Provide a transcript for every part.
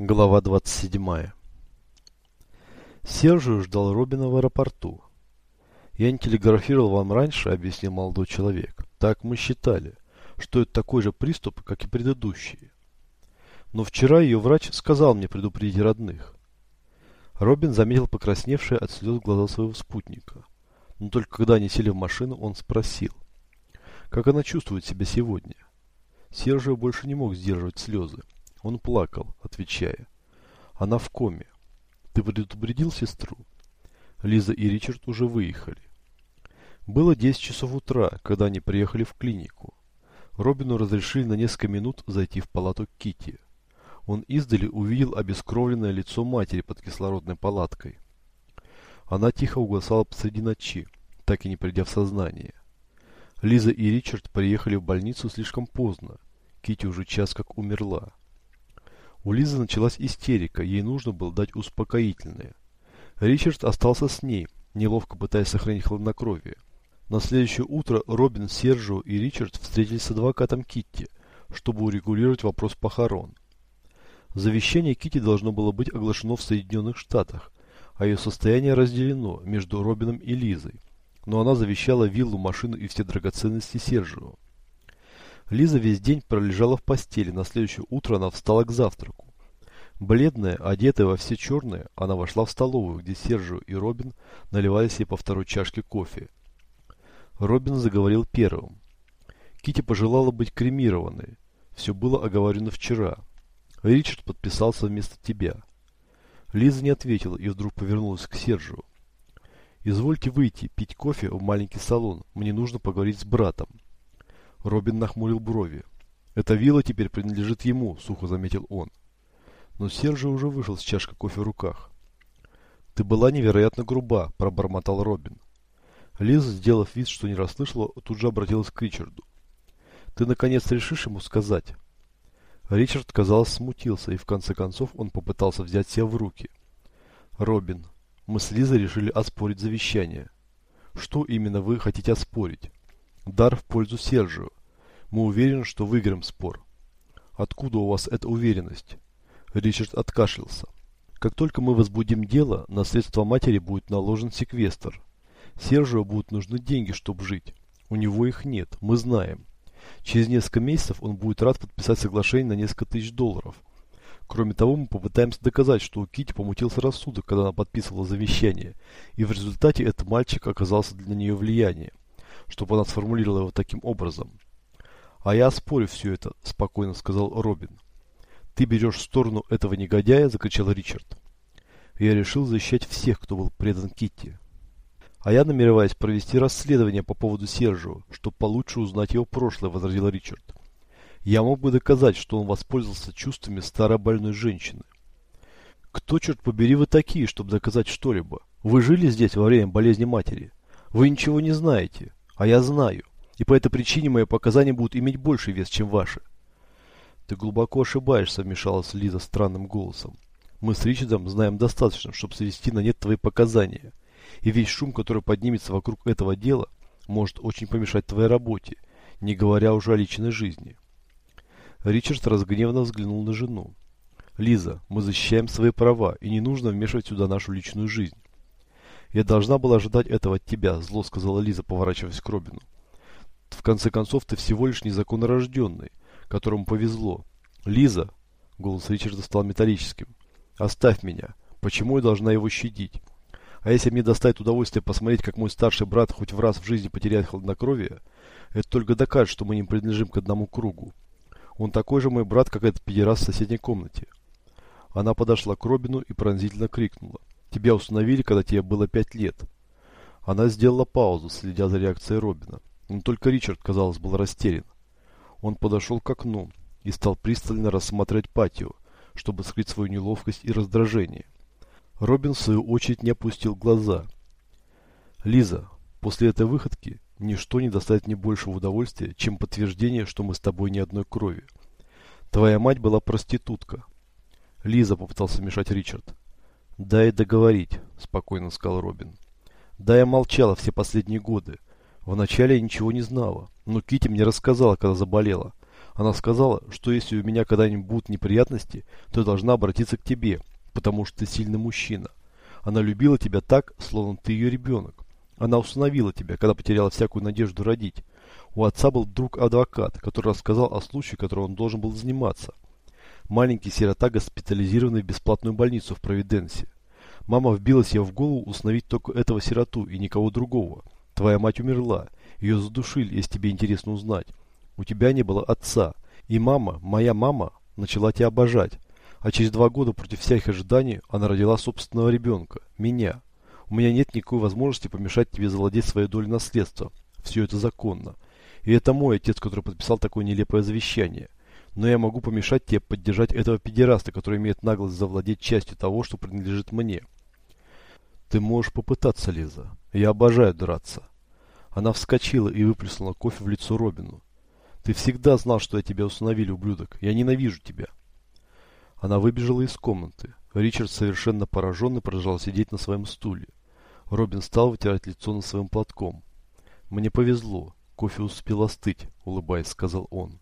Глава 27. Сержио ждал Робина в аэропорту. «Я не телеграфировал вам раньше», — объяснил молодой человек. «Так мы считали, что это такой же приступ, как и предыдущие. Но вчера ее врач сказал мне предупредить родных». Робин заметил покрасневшие от слез глаза своего спутника. Но только когда они сели в машину, он спросил, как она чувствует себя сегодня. Сержио больше не мог сдерживать слезы. Он плакал, отвечая. Она в коме. Ты предупредил сестру? Лиза и Ричард уже выехали. Было 10 часов утра, когда они приехали в клинику. Робину разрешили на несколько минут зайти в палату Кити. Он издали увидел обескровленное лицо матери под кислородной палаткой. Она тихо угасала посреди ночи, так и не придя в сознание. Лиза и Ричард приехали в больницу слишком поздно. Кити уже час как умерла. У Лизы началась истерика, ей нужно было дать успокоительное. Ричард остался с ней, неловко пытаясь сохранить хладнокровие. На следующее утро Робин, Сержио и Ричард встретились с адвокатом Китти, чтобы урегулировать вопрос похорон. Завещание Китти должно было быть оглашено в Соединенных Штатах, а ее состояние разделено между Робином и Лизой. Но она завещала виллу, машину и все драгоценности Сержио. Лиза весь день пролежала в постели, на следующее утро она встала к завтраку. Бледная, одетая во все черное, она вошла в столовую, где Сержио и Робин наливали себе по второй чашке кофе. Робин заговорил первым. Кити пожелала быть кремированной. Все было оговорено вчера. Ричард подписался вместо тебя. Лиза не ответила и вдруг повернулась к Сержио. «Извольте выйти, пить кофе в маленький салон. Мне нужно поговорить с братом». Робин нахмурил брови. «Эта вилла теперь принадлежит ему», — сухо заметил он. Но Сержио уже вышел с чашкой кофе в руках. «Ты была невероятно груба», — пробормотал Робин. Лиза, сделав вид, что не расслышала, тут же обратилась к Ричарду. «Ты, наконец, решишь ему сказать?» Ричард, казалось, смутился, и в конце концов он попытался взять себя в руки. «Робин, мы с Лизой решили оспорить завещание. Что именно вы хотите оспорить?» Дар в пользу Сержио. Мы уверены, что выиграем спор. Откуда у вас эта уверенность? Ричард откашлялся. Как только мы возбудим дело, на средства матери будет наложен секвестр. Сержио будут нужны деньги, чтобы жить. У него их нет, мы знаем. Через несколько месяцев он будет рад подписать соглашение на несколько тысяч долларов. Кроме того, мы попытаемся доказать, что у Кити помутился рассудок, когда она подписывала завещание, и в результате этот мальчик оказался для нее влиянием чтобы она сформулировала его таким образом. «А я спорю все это», – спокойно сказал Робин. «Ты берешь сторону этого негодяя?» – закричал Ричард. «Я решил защищать всех, кто был предан Китти. А я намереваюсь провести расследование по поводу Сержио, чтобы получше узнать его прошлое», – возразил Ричард. «Я мог бы доказать, что он воспользовался чувствами старой больной женщины». «Кто, черт побери, вы такие, чтобы доказать что-либо? Вы жили здесь во время болезни матери? Вы ничего не знаете. А я знаю. И по этой причине мои показания будут иметь больший вес, чем ваши. Ты глубоко ошибаешься, вмешалась Лиза странным голосом. Мы с Ричардом знаем достаточно, чтобы свести на нет твои показания. И весь шум, который поднимется вокруг этого дела, может очень помешать твоей работе, не говоря уже о личной жизни. Ричард разгневанно взглянул на жену. «Лиза, мы защищаем свои права, и не нужно вмешивать сюда нашу личную жизнь. «Я должна была ожидать этого от тебя», – зло сказала Лиза, поворачиваясь к Робину. «В конце концов, ты всего лишь незаконно рожденный, которому повезло. Лиза!» – голос Ричарда стал металлическим. «Оставь меня. Почему я должна его щадить? А если мне доставит удовольствие посмотреть, как мой старший брат хоть в раз в жизни потеряет хладнокровие, это только докажет, что мы не принадлежим к одному кругу. Он такой же мой брат, как этот педерас в соседней комнате». Она подошла к Робину и пронзительно крикнула. Тебя установили, когда тебе было пять лет. Она сделала паузу, следя за реакцией Робина. Но только Ричард, казалось, был растерян. Он подошел к окну и стал пристально рассматривать патио, чтобы скрыть свою неловкость и раздражение. Робин, в свою очередь, не опустил глаза. «Лиза, после этой выходки ничто не доставит мне большего удовольствия, чем подтверждение, что мы с тобой не одной крови. Твоя мать была проститутка». Лиза попытался мешать Ричард. «Дай договорить», – спокойно сказал Робин. «Да, я молчала все последние годы. Вначале я ничего не знала, но Кити мне рассказала, когда заболела. Она сказала, что если у меня когда-нибудь будут неприятности, то я должна обратиться к тебе, потому что ты сильный мужчина. Она любила тебя так, словно ты ее ребенок. Она установила тебя, когда потеряла всякую надежду родить. У отца был друг-адвокат, который рассказал о случае, которым он должен был заниматься. Маленький сирота, госпитализированный в бесплатную больницу в Провиденсе. Мама вбила себе в голову установить только этого сироту и никого другого. Твоя мать умерла. Ее задушили, если тебе интересно узнать. У тебя не было отца. И мама, моя мама, начала тебя обожать. А через два года против всяких ожиданий она родила собственного ребенка. Меня. У меня нет никакой возможности помешать тебе завладеть своей долей наследства. Все это законно. И это мой отец, который подписал такое нелепое завещание. Но я могу помешать тебе поддержать этого педераста, который имеет наглость завладеть частью того, что принадлежит мне. Ты можешь попытаться, Лиза. Я обожаю драться. Она вскочила и выплеснула кофе в лицо Робину. Ты всегда знал, что я тебя установили, ублюдок. Я ненавижу тебя. Она выбежала из комнаты. Ричард, совершенно пораженный, продолжал сидеть на своем стуле. Робин стал вытирать лицо на своим платком. «Мне повезло. Кофе успел остыть», — улыбаясь, сказал он.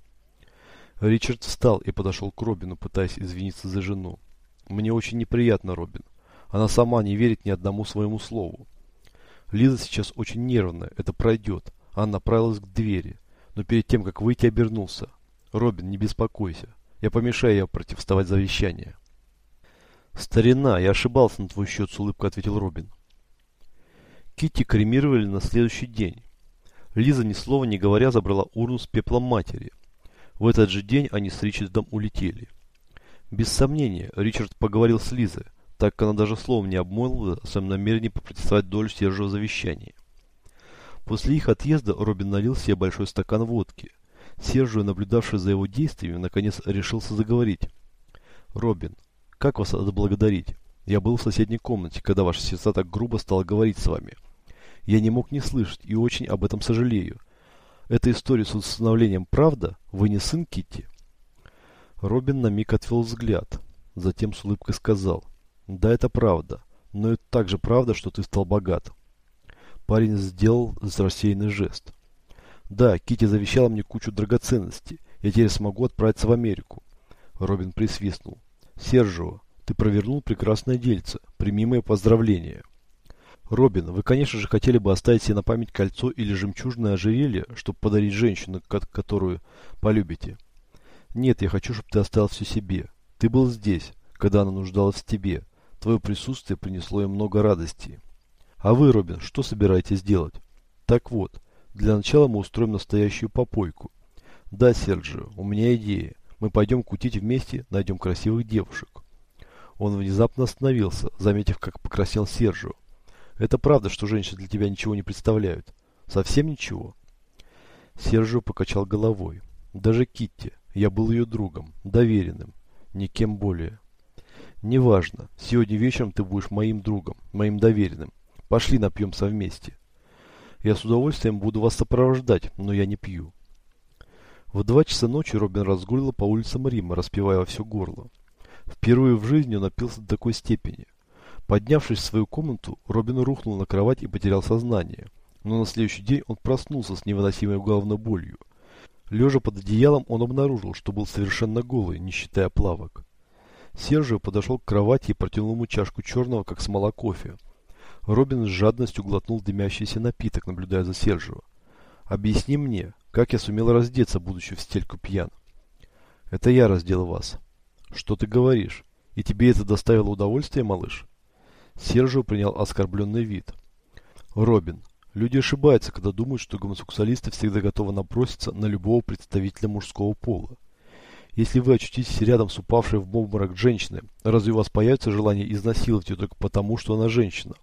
Ричард встал и подошел к Робину, пытаясь извиниться за жену. «Мне очень неприятно, Робин. Она сама не верит ни одному своему слову. Лиза сейчас очень нервная, это пройдет. Она направилась к двери, но перед тем, как выйти, обернулся. Робин, не беспокойся. Я помешаю ей противоставать завещание». «Старина, я ошибался на твой счет», — с улыбкой ответил Робин. Китти кремировали на следующий день. Лиза, ни слова не говоря, забрала урну с пеплом матери. В этот же день они с Ричардом улетели. Без сомнения, Ричард поговорил с Лизой, так как она даже словом не обмолвила о своем намерении попротестовать долю Сержева завещания. После их отъезда Робин налил себе большой стакан водки. Сержио, наблюдавший за его действиями, наконец решился заговорить. «Робин, как вас отблагодарить? Я был в соседней комнате, когда ваша сестра так грубо стала говорить с вами. Я не мог не слышать и очень об этом сожалею. Эта история с установлением правда? Вы не сын Китти? Робин на миг отвел взгляд. Затем с улыбкой сказал. Да, это правда. Но это также правда, что ты стал богат. Парень сделал рассеянный жест. Да, Китти завещала мне кучу драгоценностей. Я теперь смогу отправиться в Америку. Робин присвистнул. Сержио, ты провернул прекрасное дельце. Прими мои поздравления. Робин, вы, конечно же, хотели бы оставить себе на память кольцо или жемчужное ожерелье, чтобы подарить женщину, которую полюбите. Нет, я хочу, чтобы ты оставил все себе. Ты был здесь, когда она нуждалась в тебе. Твое присутствие принесло ей много радости. А вы, Робин, что собираетесь делать? Так вот, для начала мы устроим настоящую попойку. Да, Серджио, у меня идея. Мы пойдем кутить вместе, найдем красивых девушек. Он внезапно остановился, заметив, как покраснел Сержио. Это правда, что женщины для тебя ничего не представляют? Совсем ничего? Сержио покачал головой. Даже Китти. Я был ее другом, доверенным, никем более. Неважно. Сегодня вечером ты будешь моим другом, моим доверенным. Пошли напьемся вместе. Я с удовольствием буду вас сопровождать, но я не пью. В два часа ночи Робин разгулил по улицам Рима, распевая во все горло. Впервые в жизни он напился до такой степени, Поднявшись в свою комнату, Робин рухнул на кровать и потерял сознание. Но на следующий день он проснулся с невыносимой головной болью. Лежа под одеялом, он обнаружил, что был совершенно голый, не считая плавок. Сержио подошел к кровати и протянул ему чашку черного, как смола кофе. Робин с жадностью глотнул дымящийся напиток, наблюдая за Сержио. «Объясни мне, как я сумел раздеться, будучи в стельку пьян?» «Это я раздел вас». «Что ты говоришь? И тебе это доставило удовольствие, малыш?» Сержио принял оскорбленный вид. Робин. Люди ошибаются, когда думают, что гомосексуалисты всегда готовы наброситься на любого представителя мужского пола. Если вы очутитесь рядом с упавшей в обморок женщиной, разве у вас появится желание изнасиловать ее только потому, что она женщина?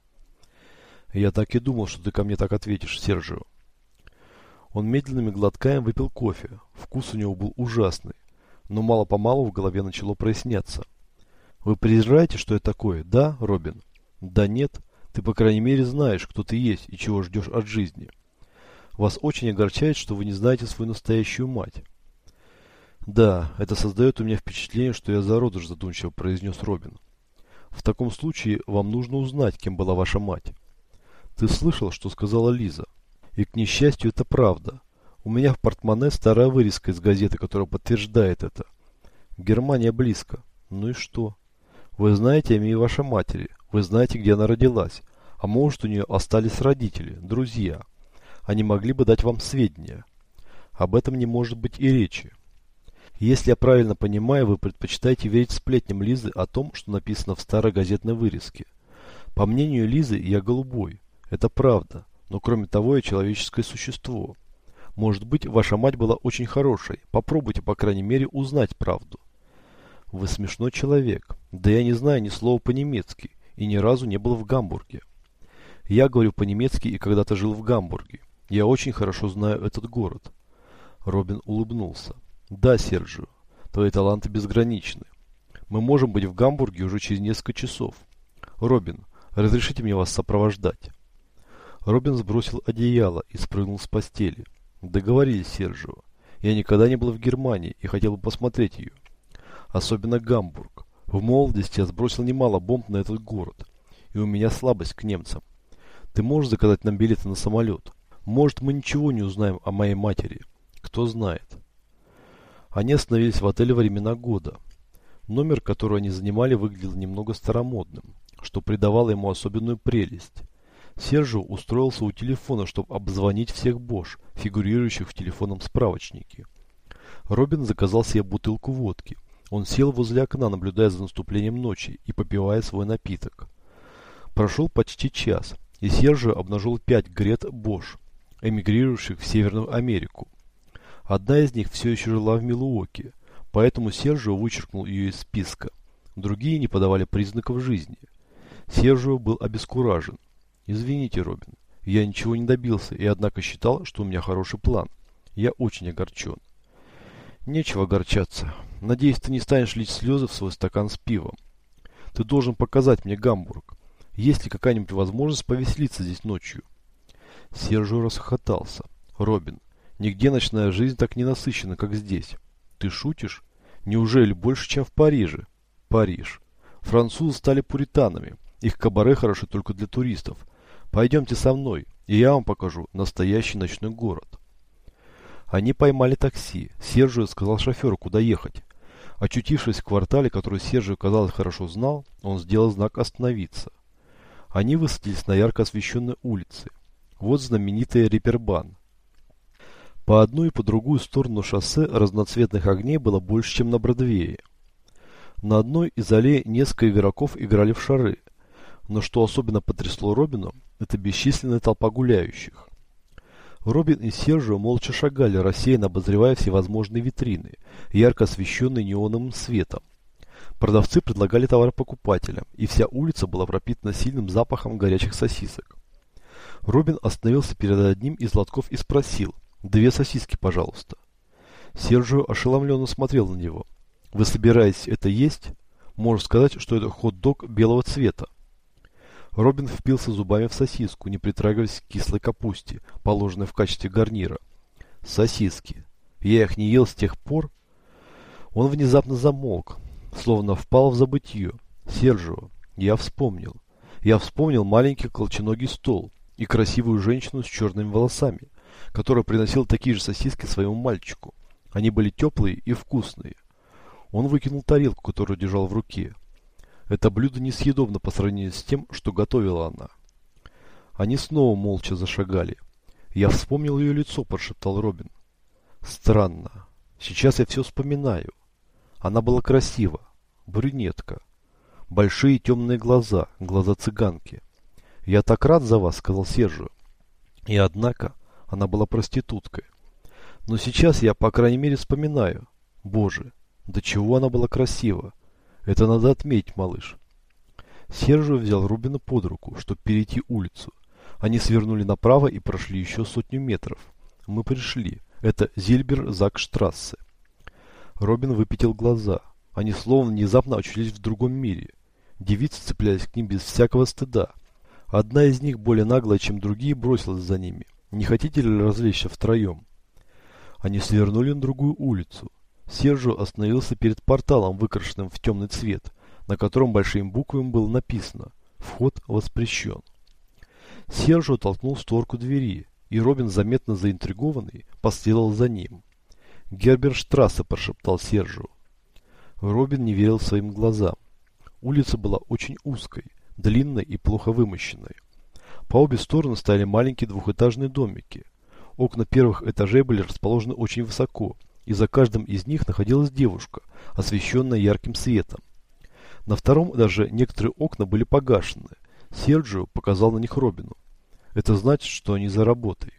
Я так и думал, что ты ко мне так ответишь, Сержио. Он медленными глотками выпил кофе. Вкус у него был ужасный. Но мало-помалу в голове начало проясняться. Вы презираете, что я такое, да, Робин? Да нет, ты по крайней мере знаешь, кто ты есть и чего ждешь от жизни. Вас очень огорчает, что вы не знаете свою настоящую мать. Да, это создает у меня впечатление, что я зародыш, задумчиво произнес Робин. В таком случае вам нужно узнать, кем была ваша мать. Ты слышал, что сказала Лиза? И к несчастью, это правда. У меня в портмоне старая вырезка из газеты, которая подтверждает это. Германия близко. Ну и что? Вы знаете имя вашей матери. Вы знаете, где она родилась. А может, у нее остались родители, друзья. Они могли бы дать вам сведения. Об этом не может быть и речи. Если я правильно понимаю, вы предпочитаете верить сплетням Лизы о том, что написано в старой газетной вырезке. По мнению Лизы, я голубой. Это правда. Но кроме того, я человеческое существо. Может быть, ваша мать была очень хорошей. Попробуйте, по крайней мере, узнать правду. Вы смешной человек. Да я не знаю ни слова по-немецки и ни разу не был в Гамбурге. Я говорю по-немецки и когда-то жил в Гамбурге. Я очень хорошо знаю этот город. Робин улыбнулся. Да, Серджио, твои таланты безграничны. Мы можем быть в Гамбурге уже через несколько часов. Робин, разрешите мне вас сопровождать. Робин сбросил одеяло и спрыгнул с постели. Договорились, Сержио. Я никогда не был в Германии и хотел бы посмотреть ее. Особенно Гамбург. В молодости я сбросил немало бомб на этот город. И у меня слабость к немцам. Ты можешь заказать нам билеты на самолет? Может, мы ничего не узнаем о моей матери. Кто знает. Они остановились в отеле «Времена года». Номер, который они занимали, выглядел немного старомодным, что придавало ему особенную прелесть. Сержио устроился у телефона, чтобы обзвонить всех Бош, фигурирующих в телефонном справочнике. Робин заказал себе бутылку водки. Он сел возле окна, наблюдая за наступлением ночи и попивая свой напиток. Прошел почти час, и Сержио обнажил пять грет Бош, эмигрирующих в Северную Америку. Одна из них все еще жила в Милуоке, поэтому Сержио вычеркнул ее из списка. Другие не подавали признаков жизни. Сержио был обескуражен. Извините, Робин, я ничего не добился и однако считал, что у меня хороший план. Я очень огорчен. Нечего огорчаться. Надеюсь, ты не станешь лить слезы в свой стакан с пивом. Ты должен показать мне Гамбург. Есть ли какая-нибудь возможность повеселиться здесь ночью? Сержио расхохотался. Робин, нигде ночная жизнь так не насыщена, как здесь. Ты шутишь? Неужели больше, чем в Париже? Париж. Французы стали пуританами. Их кабаре хороши только для туристов. Пойдемте со мной, и я вам покажу настоящий ночной город. Они поймали такси. Сержио сказал шоферу, куда ехать. Очутившись в квартале, который Сержио, казалось, хорошо знал, он сделал знак «Остановиться». Они высадились на ярко освещенной улице. Вот знаменитый Рипербан. По одну и по другую сторону шоссе разноцветных огней было больше, чем на Бродвее. На одной из аллей несколько игроков играли в шары, но что особенно потрясло Робину, это бесчисленная толпа гуляющих. Робин и Сержио молча шагали, рассеянно обозревая всевозможные витрины, ярко освещенные неоновым светом. Продавцы предлагали товары покупателям, и вся улица была пропитана сильным запахом горячих сосисок. Робин остановился перед одним из лотков и спросил, «Две сосиски, пожалуйста». Сержио ошеломленно смотрел на него. «Вы собираетесь это есть? Можно сказать, что это хот-дог белого цвета. Робин впился зубами в сосиску, не притрагиваясь к кислой капусте, положенной в качестве гарнира. Сосиски. Я их не ел с тех пор. Он внезапно замолк, словно впал в забытье. Сержио, я вспомнил. Я вспомнил маленький колченогий стол и красивую женщину с черными волосами, которая приносила такие же сосиски своему мальчику. Они были теплые и вкусные. Он выкинул тарелку, которую держал в руке. Это блюдо несъедобно по сравнению с тем, что готовила она. Они снова молча зашагали. «Я вспомнил ее лицо», – прошептал Робин. «Странно. Сейчас я все вспоминаю. Она была красива. Брюнетка. Большие темные глаза, глаза цыганки. «Я так рад за вас», – сказал Сержио. И однако она была проституткой. Но сейчас я, по крайней мере, вспоминаю. Боже, до чего она была красива. Это надо отметить, малыш. Сержио взял Рубина под руку, чтобы перейти улицу. Они свернули направо и прошли еще сотню метров. Мы пришли. Это Зильбер-Закштрассе. Робин выпятил глаза. Они словно внезапно очутились в другом мире. Девицы цеплялись к ним без всякого стыда. Одна из них, более наглая, чем другие, бросилась за ними. «Не хотите ли развлечься втроем?» Они свернули на другую улицу. Сержио остановился перед порталом, выкрашенным в темный цвет, на котором большими буквами было написано «Вход воспрещен». Сержио толкнул створку двери, и Робин, заметно заинтригованный, последовал за ним. «Герберштрассе», – прошептал Сержио. Робин не верил своим глазам. Улица была очень узкой, длинной и плохо вымощенной. По обе стороны стояли маленькие двухэтажные домики. Окна первых этажей были расположены очень высоко, и за каждым из них находилась девушка, освещенная ярким светом. На втором этаже некоторые окна были погашены. Серджио показал на них Робину. Это значит, что они за работой.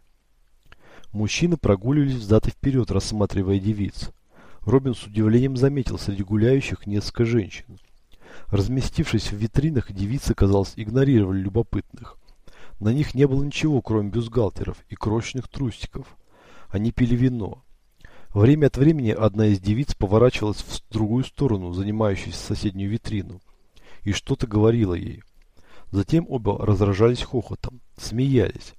Мужчины прогуливались взад и вперед, рассматривая девиц. Робин с удивлением заметил среди гуляющих несколько женщин. Разместившись в витринах, девицы, казалось, игнорировали любопытных. На них не было ничего, кроме бюстгальтеров и крошечных трусиков. Они пили вино. Время от времени одна из девиц поворачивалась в другую сторону, занимающуюся соседнюю витрину, и что-то говорила ей. Затем оба разражались хохотом, смеялись.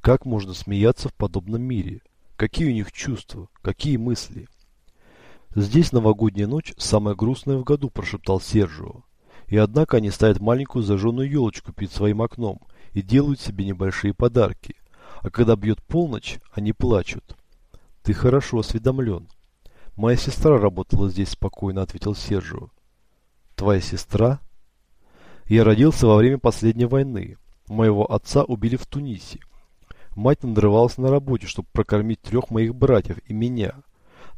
Как можно смеяться в подобном мире? Какие у них чувства? Какие мысли? Здесь новогодняя ночь самая грустная в году, прошептал Сержио. И однако они ставят маленькую зажженную елочку перед своим окном и делают себе небольшие подарки. А когда бьет полночь, они плачут. Ты хорошо осведомлен. Моя сестра работала здесь спокойно, ответил Сержио. Твоя сестра? Я родился во время последней войны. Моего отца убили в Тунисе. Мать надрывалась на работе, чтобы прокормить трех моих братьев и меня.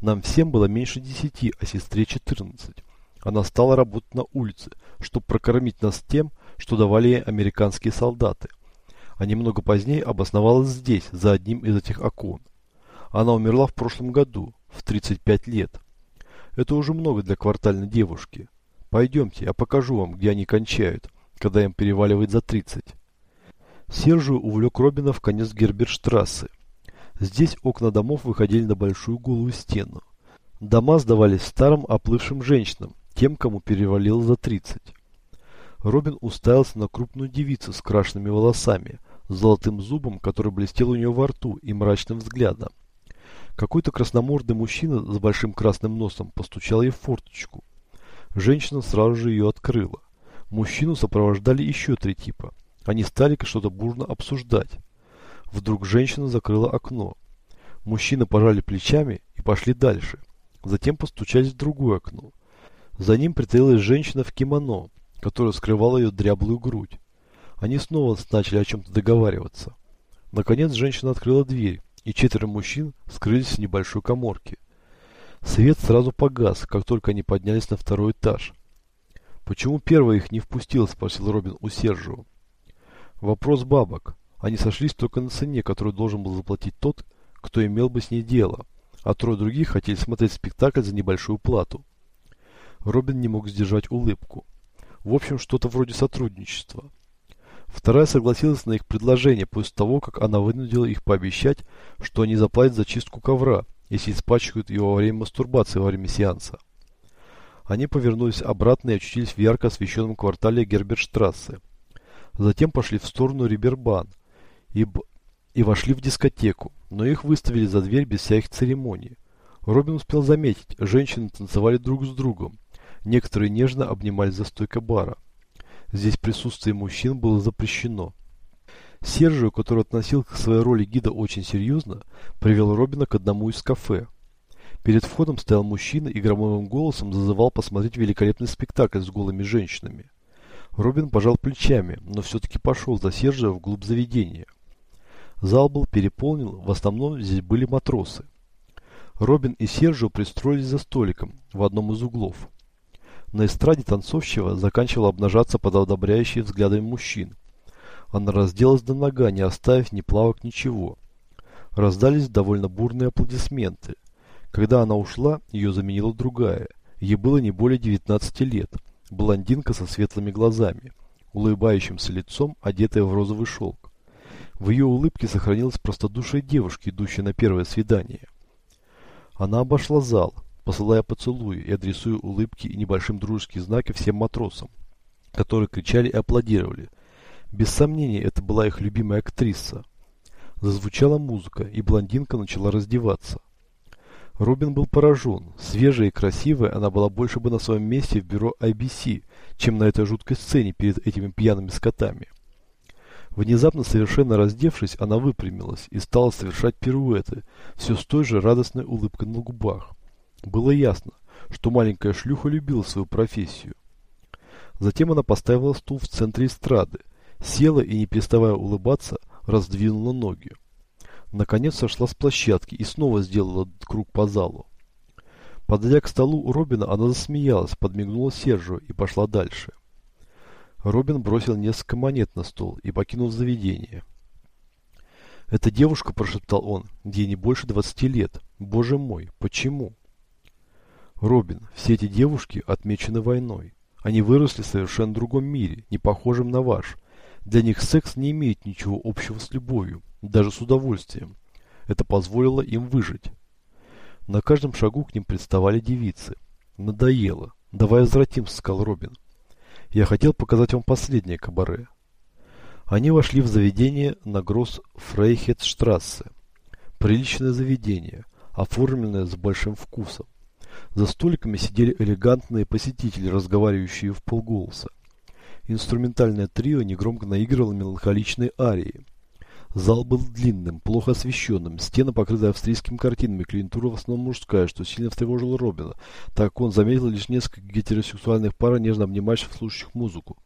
Нам всем было меньше десяти, а сестре четырнадцать. Она стала работать на улице, чтобы прокормить нас тем, что давали американские солдаты. А немного позднее обосновалась здесь, за одним из этих окон. Она умерла в прошлом году, в 35 лет. Это уже много для квартальной девушки. Пойдемте, я покажу вам, где они кончают, когда им переваливает за 30. Сержию увлек Робина в конец Герберштрассы. Здесь окна домов выходили на большую голую стену. Дома сдавались старым оплывшим женщинам, тем, кому перевалило за 30. Робин уставился на крупную девицу с крашенными волосами, золотым зубом, который блестел у нее во рту, и мрачным взглядом. Какой-то красномордый мужчина с большим красным носом постучал ей в форточку. Женщина сразу же ее открыла. Мужчину сопровождали еще три типа. Они стали что-то бурно обсуждать. Вдруг женщина закрыла окно. Мужчины пожали плечами и пошли дальше. Затем постучались в другое окно. За ним притаилась женщина в кимоно, которая скрывала ее дряблую грудь. Они снова начали о чем-то договариваться. Наконец женщина открыла дверь, и четверо мужчин скрылись в небольшой коморке. Свет сразу погас, как только они поднялись на второй этаж. «Почему первая их не впустила?» – спросил Робин у Сержио. «Вопрос бабок. Они сошлись только на цене, которую должен был заплатить тот, кто имел бы с ней дело, а трое других хотели смотреть спектакль за небольшую плату». Робин не мог сдержать улыбку. В общем, что-то вроде сотрудничества. Вторая согласилась на их предложение после того, как она вынудила их пообещать, что они заплатят за чистку ковра, если испачкают его во время мастурбации во время сеанса. Они повернулись обратно и очутились в ярко освещенном квартале Герберштрассе. Затем пошли в сторону Рибербан и, и вошли в дискотеку, но их выставили за дверь без всяких церемоний. Робин успел заметить, женщины танцевали друг с другом, Некоторые нежно обнимались за стойкой бара. Здесь присутствие мужчин было запрещено. Сержио, который относил к своей роли гида очень серьезно, привел Робина к одному из кафе. Перед входом стоял мужчина и громовым голосом зазывал посмотреть великолепный спектакль с голыми женщинами. Робин пожал плечами, но все-таки пошел за Сержио вглубь заведения. Зал был переполнен, в основном здесь были матросы. Робин и Сержио пристроились за столиком в одном из углов. На эстраде танцовщика заканчивала обнажаться под одобряющие взглядами мужчин. Она разделась до нога, не оставив ни плавок, ничего. Раздались довольно бурные аплодисменты. Когда она ушла, ее заменила другая. Ей было не более 19 лет. Блондинка со светлыми глазами, улыбающимся лицом, одетая в розовый шелк. В ее улыбке сохранилась простодушие девушки, идущей на первое свидание. Она обошла зал, посылая поцелуи и адресуя улыбки и небольшим дружеские знаки всем матросам, которые кричали и аплодировали. Без сомнения, это была их любимая актриса. Зазвучала музыка, и блондинка начала раздеваться. Робин был поражен. Свежая и красивая, она была больше бы на своем месте в бюро IBC, чем на этой жуткой сцене перед этими пьяными скотами. Внезапно, совершенно раздевшись, она выпрямилась и стала совершать пируэты, все с той же радостной улыбкой на губах. Было ясно, что маленькая шлюха любила свою профессию. Затем она поставила стул в центре эстрады, села и, не переставая улыбаться, раздвинула ноги. Наконец сошла с площадки и снова сделала круг по залу. Подойдя к столу у Робина, она засмеялась, подмигнула Сержу и пошла дальше. Робин бросил несколько монет на стол и покинул заведение. «Эта девушка», – прошептал он, – «ей не больше двадцати лет. Боже мой, почему?» «Робин, все эти девушки отмечены войной. Они выросли в совершенно другом мире, не похожем на ваш. Для них секс не имеет ничего общего с любовью, даже с удовольствием. Это позволило им выжить. На каждом шагу к ним представали девицы. Надоело. Давай возвратимся, сказал Робин. Я хотел показать вам последнее кабаре. Они вошли в заведение на Гросс Фрейхетштрассе. Приличное заведение, оформленное с большим вкусом. За столиками сидели элегантные посетители, разговаривающие в полголоса. Инструментальное трио негромко наигрывало меланхоличные арии. Зал был длинным, плохо освещенным, стены покрыты австрийскими картинами, клиентура в основном мужская, что сильно встревожило Робина, так как он заметил лишь несколько гетеросексуальных пар, нежно обнимающих слушающих музыку.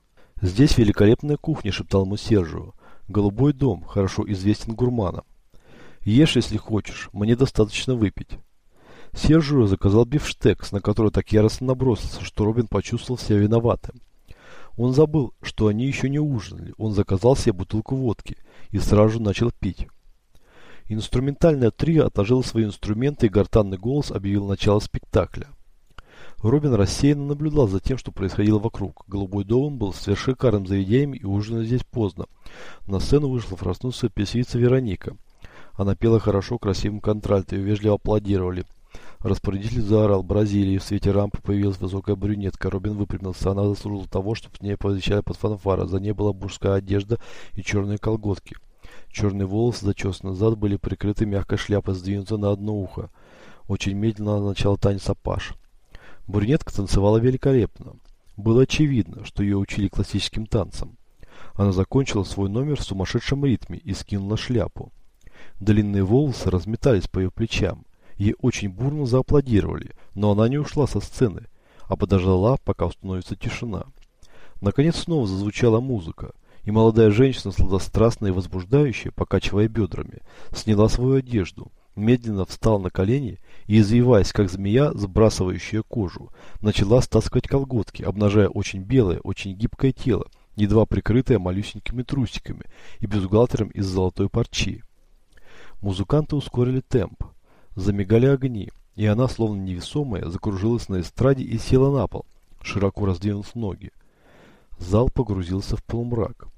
«Здесь великолепная кухня», — шептал ему Сержио. «Голубой дом, хорошо известен гурманам. Ешь, если хочешь, мне достаточно выпить». Сержио заказал бифштекс, на который так яростно набросился, что Робин почувствовал себя виноватым. Он забыл, что они еще не ужинали. Он заказал себе бутылку водки и сразу начал пить. Инструментальное трио отложило свои инструменты, и гортанный голос объявил начало спектакля. Робин рассеянно наблюдал за тем, что происходило вокруг. Голубой дом был совершенно заведением и ужинали здесь поздно. На сцену вышла проснувшаяся певица Вероника. Она пела хорошо, красивым контральто, ее вежливо аплодировали. Распорядитель заорал. Бразилии. В свете рампы появилась высокая брюнетка. Робин выпрямился. Она заслужила того, чтобы с ней повещали под фанфара. За ней была мужская одежда и черные колготки. Черные волосы, зачесаны назад, были прикрыты мягкой шляпой, сдвинуты на одно ухо. Очень медленно она начала танец апаш. Брюнетка танцевала великолепно. Было очевидно, что ее учили классическим танцам. Она закончила свой номер в сумасшедшем ритме и скинула шляпу. Длинные волосы разметались по ее плечам. Ей очень бурно зааплодировали, но она не ушла со сцены, а подождала, пока установится тишина. Наконец снова зазвучала музыка, и молодая женщина, сладострастная и возбуждающая, покачивая бедрами, сняла свою одежду, медленно встала на колени и, извиваясь, как змея, сбрасывающая кожу, начала стаскивать колготки, обнажая очень белое, очень гибкое тело, едва прикрытое малюсенькими трусиками и бюстгальтером из золотой парчи. Музыканты ускорили темп. Замигали огни, и она, словно невесомая, закружилась на эстраде и села на пол, широко раздвинув ноги. Зал погрузился в полумрак.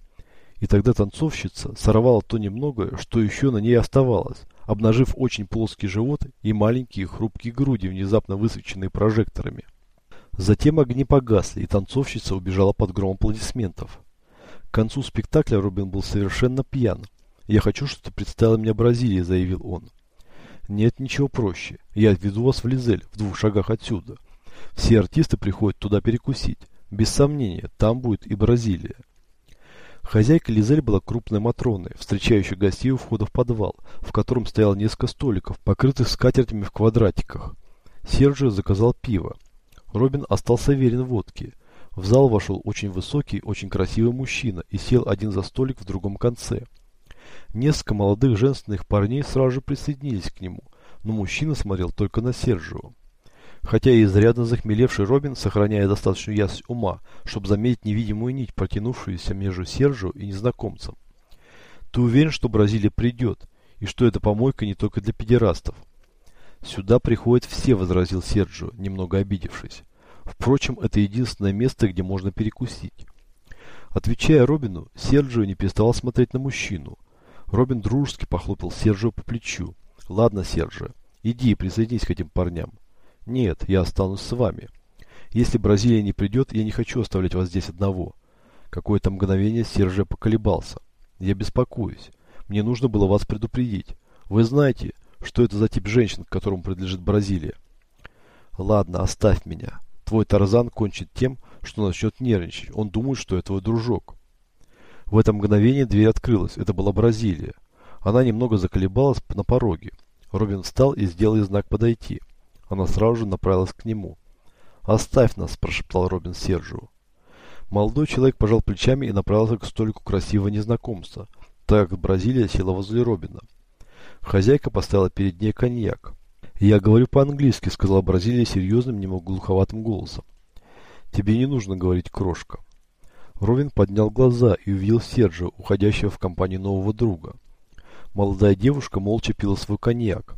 И тогда танцовщица сорвала то немногое, что еще на ней оставалось, обнажив очень плоский живот и маленькие хрупкие груди, внезапно высвеченные прожекторами. Затем огни погасли, и танцовщица убежала под гром аплодисментов. К концу спектакля Робин был совершенно пьян. «Я хочу, чтобы ты представила мне Бразилию», — заявил он. Нет ничего проще. Я отведу вас в Лизель, в двух шагах отсюда. Все артисты приходят туда перекусить. Без сомнения, там будет и Бразилия. Хозяйка Лизель была крупной Матроной, встречающей гостей у входа в подвал, в котором стояло несколько столиков, покрытых скатертями в квадратиках. Серджио заказал пиво. Робин остался верен водке. В зал вошел очень высокий, очень красивый мужчина и сел один за столик в другом конце. Несколько молодых женственных парней сразу же присоединились к нему, но мужчина смотрел только на Сержио. Хотя и изрядно захмелевший Робин, сохраняя достаточную ясность ума, чтобы заметить невидимую нить, протянувшуюся между Сержио и незнакомцем. «Ты уверен, что Бразилия придет, и что эта помойка не только для педерастов?» «Сюда приходят все», — возразил Серджио, немного обидевшись. «Впрочем, это единственное место, где можно перекусить». Отвечая Робину, Серджио не переставал смотреть на мужчину, Робин дружески похлопал Сержио по плечу. «Ладно, Сержио, иди и присоединись к этим парням». «Нет, я останусь с вами. Если Бразилия не придет, я не хочу оставлять вас здесь одного». Какое-то мгновение Сержио поколебался. «Я беспокоюсь. Мне нужно было вас предупредить. Вы знаете, что это за тип женщин, к которому принадлежит Бразилия?» «Ладно, оставь меня. Твой Тарзан кончит тем, что начнет нервничать. Он думает, что это твой дружок». В это мгновение дверь открылась. Это была Бразилия. Она немного заколебалась на пороге. Робин встал и сделал ей знак подойти. Она сразу же направилась к нему. «Оставь нас», – прошептал Робин Сержио. Молодой человек пожал плечами и направился к столику красивого незнакомца, так как Бразилия села возле Робина. Хозяйка поставила перед ней коньяк. «Я говорю по-английски», – сказала Бразилия серьезным, немного глуховатым голосом. «Тебе не нужно говорить, крошка». Робин поднял глаза и увидел Серджио, уходящего в компанию нового друга. Молодая девушка молча пила свой коньяк.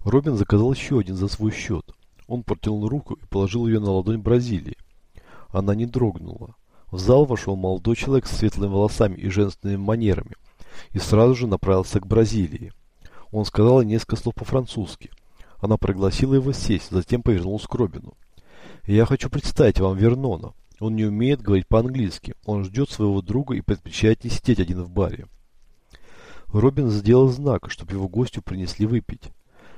Робин заказал еще один за свой счет. Он протянул руку и положил ее на ладонь Бразилии. Она не дрогнула. В зал вошел молодой человек с светлыми волосами и женственными манерами и сразу же направился к Бразилии. Он сказал несколько слов по-французски. Она пригласила его сесть, затем повернулась к Робину. «Я хочу представить вам Вернона. Он не умеет говорить по-английски. Он ждет своего друга и предпочитает не сидеть один в баре». Робин сделал знак, чтобы его гостю принесли выпить.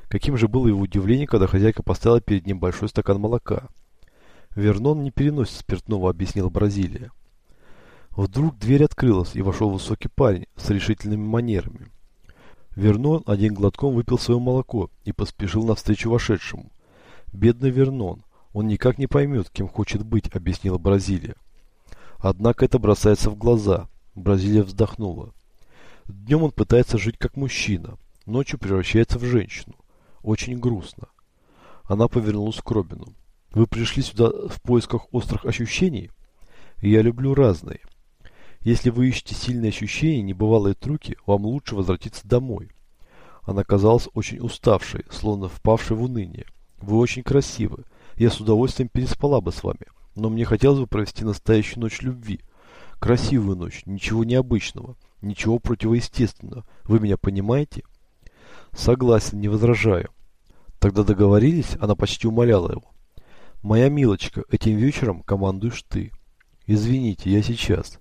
Каким же было его удивление, когда хозяйка поставила перед ним большой стакан молока. «Вернон не переносит спиртного», — объяснила Бразилия. Вдруг дверь открылась, и вошел высокий парень с решительными манерами. Вернон один глотком выпил свое молоко и поспешил навстречу вошедшему. «Бедный Вернон, он никак не поймет, кем хочет быть», — объяснила Бразилия. Однако это бросается в глаза. Бразилия вздохнула. Днем он пытается жить как мужчина, ночью превращается в женщину. Очень грустно. Она повернулась к Робину. Вы пришли сюда в поисках острых ощущений? Я люблю разные. Если вы ищете сильные ощущения, небывалые трюки, вам лучше возвратиться домой. Она казалась очень уставшей, словно впавшей в уныние. Вы очень красивы. Я с удовольствием переспала бы с вами. Но мне хотелось бы провести настоящую ночь любви. Красивую ночь, ничего необычного, ничего противоестественного. Вы меня понимаете? Согласен, не возражаю. Тогда договорились, она почти умоляла его. Моя милочка, этим вечером командуешь ты. Извините, я сейчас.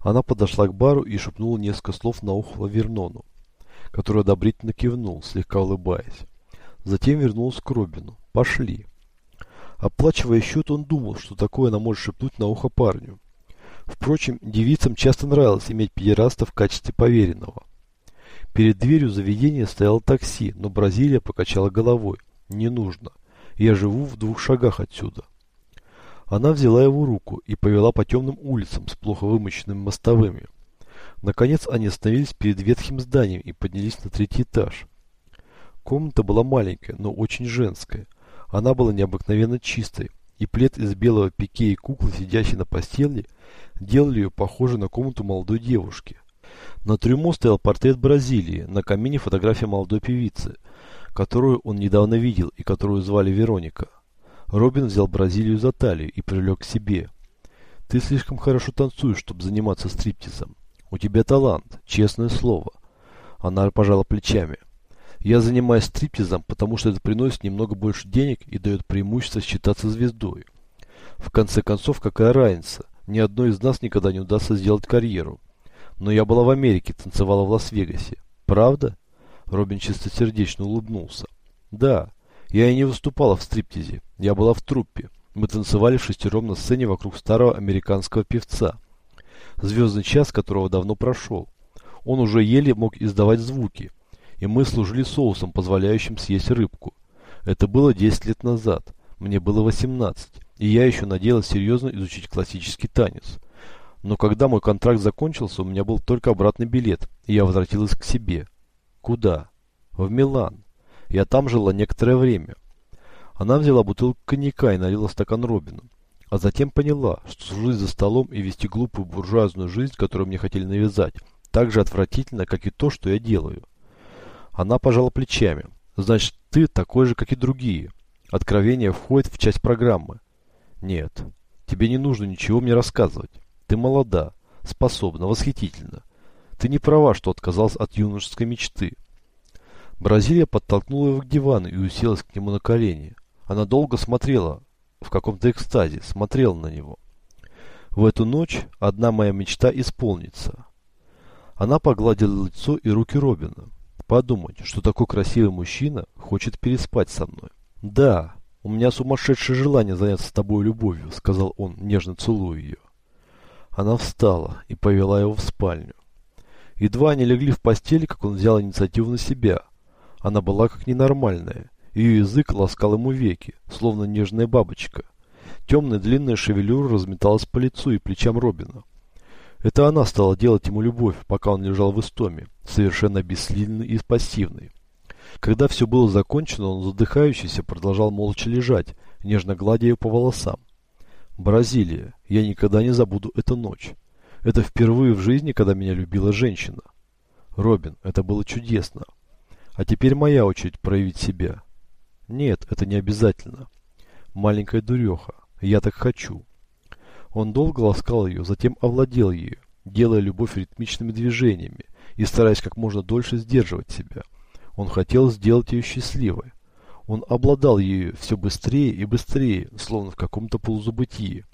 Она подошла к бару и шепнула несколько слов на ухо Вернону, который одобрительно кивнул, слегка улыбаясь. Затем вернулась к Робину. Пошли. Оплачивая счет, он думал, что такое она может шепнуть на ухо парню. Впрочем, девицам часто нравилось иметь педераста в качестве поверенного. Перед дверью заведения стояло такси, но Бразилия покачала головой. Не нужно. Я живу в двух шагах отсюда. Она взяла его руку и повела по темным улицам с плохо вымощенными мостовыми. Наконец они остановились перед ветхим зданием и поднялись на третий этаж. Комната была маленькая, но очень женская. Она была необыкновенно чистой, и плед из белого пике и куклы, сидящей на постели, делали ее похожей на комнату молодой девушки. На трюмо стоял портрет Бразилии, на камине фотография молодой певицы, которую он недавно видел и которую звали Вероника. Робин взял Бразилию за талию и привлек к себе. «Ты слишком хорошо танцуешь, чтобы заниматься стриптизом. У тебя талант, честное слово». Она пожала плечами. «Я занимаюсь стриптизом, потому что это приносит немного больше денег и дает преимущество считаться звездой. В конце концов, какая разница? Ни одной из нас никогда не удастся сделать карьеру. Но я была в Америке, танцевала в Лас-Вегасе. Правда? Робин чистосердечно улыбнулся. Да, я и не выступала в стриптизе. Я была в труппе. Мы танцевали в шестером на сцене вокруг старого американского певца. Звездный час которого давно прошел. Он уже еле мог издавать звуки. И мы служили соусом, позволяющим съесть рыбку. Это было 10 лет назад. Мне было 18. И я еще надеялась серьезно изучить классический танец. Но когда мой контракт закончился, у меня был только обратный билет, и я возвратилась к себе. Куда? В Милан. Я там жила некоторое время. Она взяла бутылку коньяка и налила стакан Робину. А затем поняла, что служить за столом и вести глупую буржуазную жизнь, которую мне хотели навязать, так же отвратительно, как и то, что я делаю. Она пожала плечами. Значит, ты такой же, как и другие. Откровение входит в часть программы. Нет, тебе не нужно ничего мне рассказывать. Ты молода, способна, восхитительна. Ты не права, что отказался от юношеской мечты. Бразилия подтолкнула его к дивану и уселась к нему на колени. Она долго смотрела, в каком-то экстазе, смотрела на него. В эту ночь одна моя мечта исполнится. Она погладила лицо и руки Робина. Подумать, что такой красивый мужчина хочет переспать со мной. Да, у меня сумасшедшее желание заняться с тобой любовью, сказал он, нежно целуя ее. Она встала и повела его в спальню. Едва они легли в постели, как он взял инициативу на себя. Она была как ненормальная. Ее язык ласкал ему веки, словно нежная бабочка. Темная длинная шевелюра разметалась по лицу и плечам Робина. Это она стала делать ему любовь, пока он лежал в истоме, совершенно бесслильный и пассивный. Когда все было закончено, он задыхающийся продолжал молча лежать, нежно гладя ее по волосам. Бразилия. Я никогда не забуду эту ночь. Это впервые в жизни, когда меня любила женщина. Робин, это было чудесно. А теперь моя очередь проявить себя. Нет, это не обязательно. Маленькая дуреха. Я так хочу. Он долго ласкал ее, затем овладел ею, делая любовь ритмичными движениями и стараясь как можно дольше сдерживать себя. Он хотел сделать ее счастливой. Он обладал ею все быстрее и быстрее, словно в каком-то полузабытии.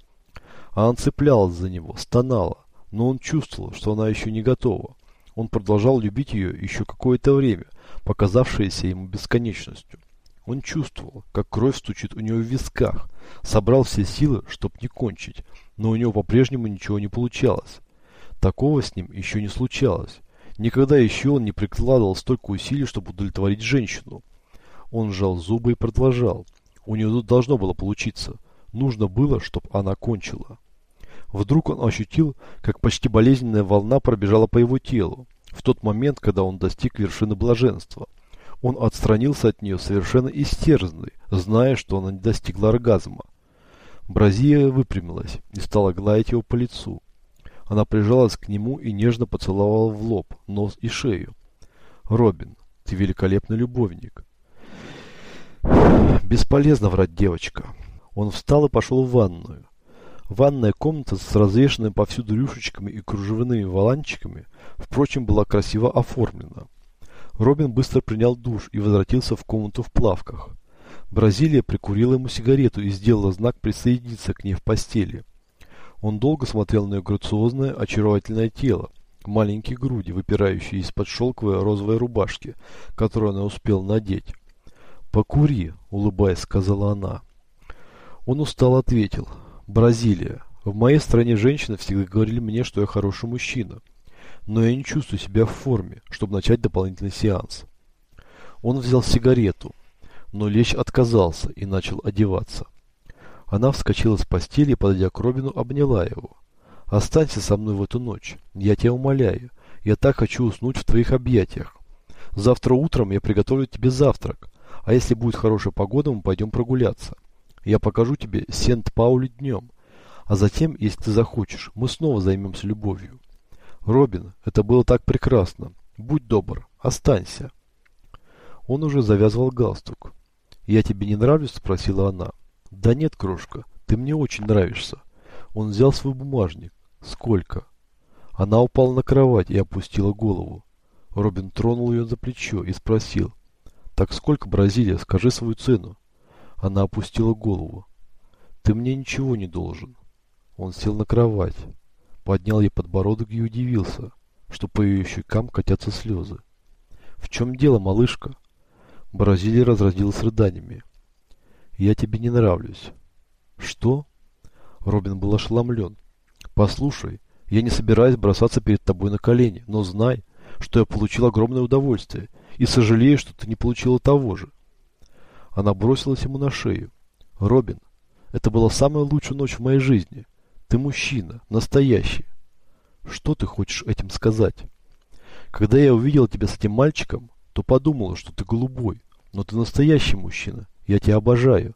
А она цеплялась за него, стонала, но он чувствовал, что она еще не готова. Он продолжал любить ее еще какое-то время, показавшееся ему бесконечностью. Он чувствовал, как кровь стучит у него в висках, собрал все силы, чтобы не кончить, но у него по-прежнему ничего не получалось. Такого с ним еще не случалось. Никогда еще он не прикладывал столько усилий, чтобы удовлетворить женщину. Он сжал зубы и продолжал. У него должно было получиться. Нужно было, чтобы она кончила. Вдруг он ощутил, как почти болезненная волна пробежала по его телу. В тот момент, когда он достиг вершины блаженства. Он отстранился от нее совершенно истерзанный, зная, что она не достигла оргазма. Бразия выпрямилась и стала гладить его по лицу. Она прижалась к нему и нежно поцеловала в лоб, нос и шею. «Робин, ты великолепный любовник». «Бесполезно врать, девочка». Он встал и пошел в ванную. Ванная комната с развешенными повсюду рюшечками и кружевными воланчиками, впрочем, была красиво оформлена. Робин быстро принял душ и возвратился в комнату в плавках. Бразилия прикурила ему сигарету и сделала знак присоединиться к ней в постели. Он долго смотрел на ее грациозное, очаровательное тело, маленькие груди, выпирающие из-под шелковой розовой рубашки, которую она успела надеть. «Покури», — улыбаясь, сказала она. Он устал ответил. «Бразилия. В моей стране женщины всегда говорили мне, что я хороший мужчина но я не чувствую себя в форме, чтобы начать дополнительный сеанс. Он взял сигарету, но лечь отказался и начал одеваться. Она вскочила с постели подойдя к Робину, обняла его. «Останься со мной в эту ночь. Я тебя умоляю. Я так хочу уснуть в твоих объятиях. Завтра утром я приготовлю тебе завтрак, а если будет хорошая погода, мы пойдем прогуляться. Я покажу тебе Сент-Паули днем, а затем, если ты захочешь, мы снова займемся любовью. Робин, это было так прекрасно. Будь добр, останься. Он уже завязывал галстук. «Я тебе не нравлюсь?» – спросила она. «Да нет, крошка, ты мне очень нравишься». Он взял свой бумажник. «Сколько?» Она упала на кровать и опустила голову. Робин тронул ее за плечо и спросил. «Так сколько, Бразилия? Скажи свою цену». Она опустила голову. «Ты мне ничего не должен». Он сел на кровать поднял ей подбородок и удивился, что по ее щекам катятся слезы. «В чем дело, малышка?» Бразилия разразилась рыданиями. «Я тебе не нравлюсь». «Что?» Робин был ошеломлен. «Послушай, я не собираюсь бросаться перед тобой на колени, но знай, что я получил огромное удовольствие и сожалею, что ты не получила того же». Она бросилась ему на шею. «Робин, это была самая лучшая ночь в моей жизни. Ты мужчина, настоящий. Что ты хочешь этим сказать? Когда я увидел тебя с этим мальчиком, то подумала, что ты голубой, но ты настоящий мужчина. Я тебя обожаю.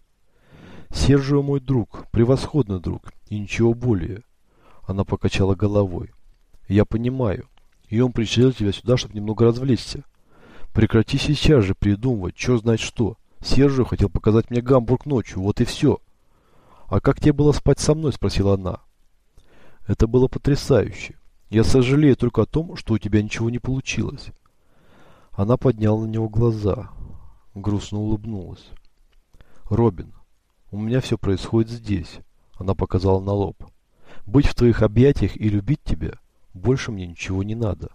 Сержио мой друг, превосходный друг, и ничего более. Она покачала головой. Я понимаю. И он причалил тебя сюда, чтобы немного развлечься. Прекрати сейчас же придумывать, черт знает что. Сержио хотел показать мне Гамбург ночью, вот и все. «А как тебе было спать со мной?» – спросила она. «Это было потрясающе. Я сожалею только о том, что у тебя ничего не получилось». Она подняла на него глаза, грустно улыбнулась. «Робин, у меня все происходит здесь», – она показала на лоб. «Быть в твоих объятиях и любить тебя, больше мне ничего не надо».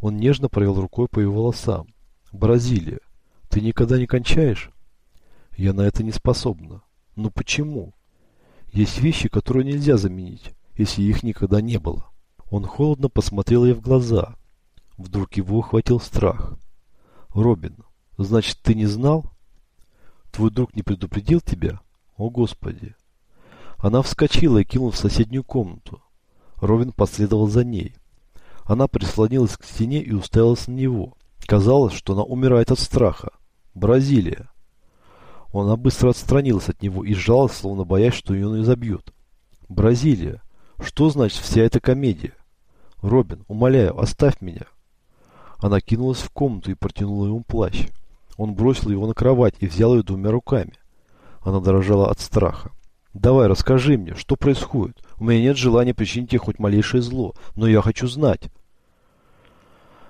Он нежно провел рукой по его волосам. «Бразилия, ты никогда не кончаешь?» «Я на это не способна». Но почему? Есть вещи, которые нельзя заменить. если их никогда не было. Он холодно посмотрел ей в глаза. Вдруг его охватил страх. «Робин, значит, ты не знал? Твой друг не предупредил тебя? О, Господи!» Она вскочила и кинулась в соседнюю комнату. Робин последовал за ней. Она прислонилась к стене и уставилась на него. Казалось, что она умирает от страха. Бразилия. Она быстро отстранилась от него и сжалась, словно боясь, что ее забьют. Бразилия. Что значит вся эта комедия? Робин, умоляю, оставь меня. Она кинулась в комнату и протянула ему плащ. Он бросил его на кровать и взял ее двумя руками. Она дрожала от страха. «Давай, расскажи мне, что происходит? У меня нет желания причинить тебе хоть малейшее зло, но я хочу знать».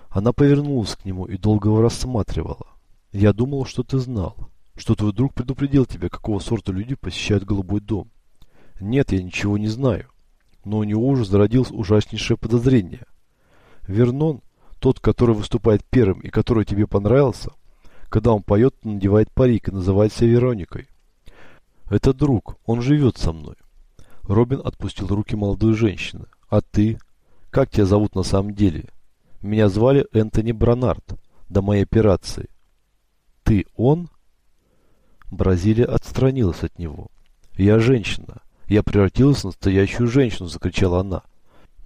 Она повернулась к нему и долго его рассматривала. «Я думал, что ты знал, что твой друг предупредил тебя, какого сорта люди посещают голубой дом. Нет, я ничего не знаю, но у него уже зародилось ужаснейшее подозрение. Вернон, тот, который выступает первым и который тебе понравился, когда он поет, надевает парик и называет себя Вероникой. Это друг, он живет со мной. Робин отпустил руки молодой женщины. А ты? Как тебя зовут на самом деле? Меня звали Энтони Бранард. До моей операции. Ты он? Бразилия отстранилась от него. Я женщина. Я превратилась в настоящую женщину, закричала она.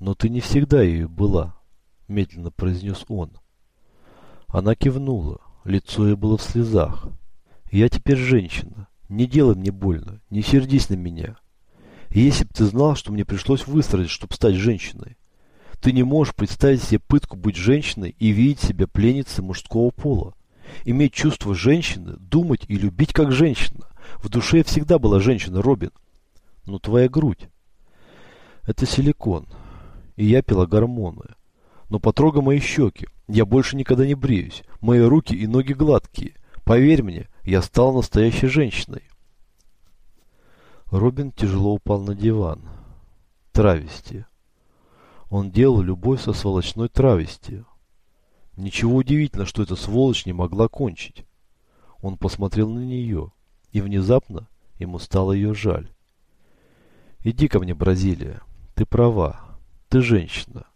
Но ты не всегда ею была, медленно произнес он. Она кивнула. Лицо ее было в слезах. Я теперь женщина. Не делай мне больно, не сердись на меня. Если бы ты знал, что мне пришлось выстроить, чтобы стать женщиной. Ты не можешь представить себе пытку быть женщиной и видеть себя пленницей мужского пола. Иметь чувство женщины, думать и любить как женщина. В душе всегда была женщина, Робин. Но твоя грудь. Это силикон. И я пила гормоны. Но потрогай мои щеки. Я больше никогда не бреюсь. Мои руки и ноги гладкие. Поверь мне, я стала настоящей женщиной. Робин тяжело упал на диван. Травести. Он делал любовь со сволочной травестью. Ничего удивительно, что эта сволочь не могла кончить. Он посмотрел на нее, и внезапно ему стало ее жаль. «Иди ко мне, Бразилия. Ты права. Ты женщина.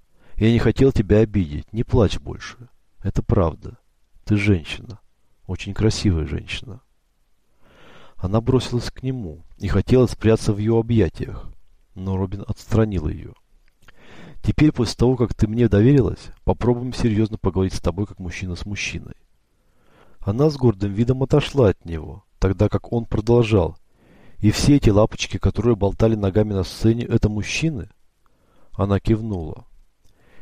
Я не хотел тебя обидеть. Не плачь больше. Это правда. Ты женщина. Очень красивая женщина. Она бросилась к нему и хотела спрятаться в ее объятиях, но Робин отстранил ее. «Теперь, после того, как ты мне доверилась, попробуем серьезно поговорить с тобой, как мужчина с мужчиной». Она с гордым видом отошла от него, тогда как он продолжал. «И все эти лапочки, которые болтали ногами на сцене, это мужчины?» Она кивнула.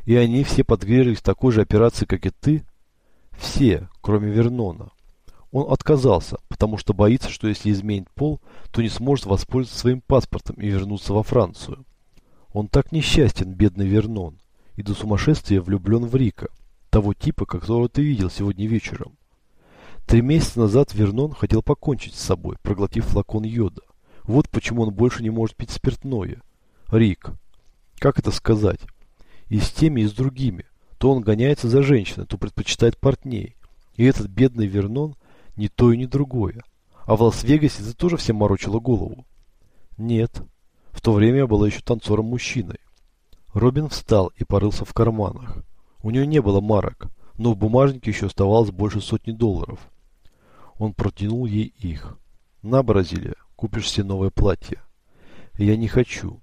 «И они все подверглись такой же операции, как и ты?» Все, кроме Вернона. Он отказался, потому что боится, что если изменит пол, то не сможет воспользоваться своим паспортом и вернуться во Францию. Он так несчастен, бедный Вернон, и до сумасшествия влюблен в Рика, того типа, которого ты видел сегодня вечером. Три месяца назад Вернон хотел покончить с собой, проглотив флакон йода. Вот почему он больше не может пить спиртное. Рик. Как это сказать? И с теми, и с другими. То он гоняется за женщиной, то предпочитает портней. И этот бедный Вернон ни то и ни другое. А в Лас-Вегасе ты тоже всем морочила голову? Нет. В то время я была еще танцором-мужчиной. Робин встал и порылся в карманах. У нее не было марок, но в бумажнике еще оставалось больше сотни долларов. Он протянул ей их. «На, Бразилия, купишь себе новое платье». «Я не хочу».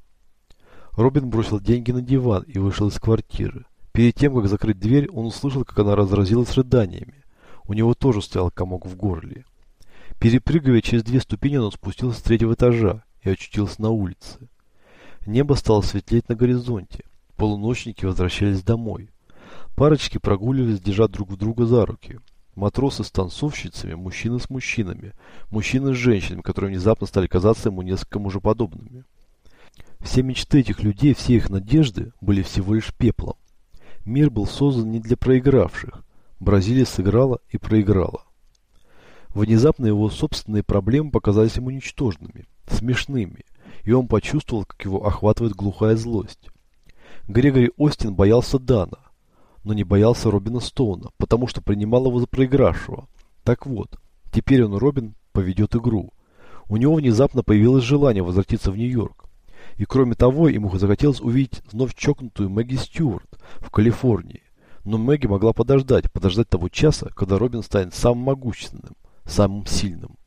Робин бросил деньги на диван и вышел из квартиры. Перед тем, как закрыть дверь, он услышал, как она разразилась рыданиями. У него тоже стоял комок в горле. Перепрыгивая через две ступени, он спустился с третьего этажа и очутился на улице. Небо стало светлеть на горизонте. Полуночники возвращались домой. Парочки прогуливались, держа друг в друга за руки. Матросы с танцовщицами, мужчины с мужчинами, мужчины с женщинами, которые внезапно стали казаться ему несколько мужеподобными. Все мечты этих людей, все их надежды были всего лишь пеплом. Мир был создан не для проигравших. Бразилия сыграла и проиграла. Внезапно его собственные проблемы показались ему ничтожными, смешными, и он почувствовал, как его охватывает глухая злость. Грегори Остин боялся Дана, но не боялся Робина Стоуна, потому что принимал его за проигравшего. Так вот, теперь он, Робин, поведет игру. У него внезапно появилось желание возвратиться в Нью-Йорк. И кроме того, ему захотелось увидеть вновь чокнутую Мэгги Стюарт в Калифорнии. Но Мэгги могла подождать, подождать того часа, когда Робин станет самым могущественным, самым сильным.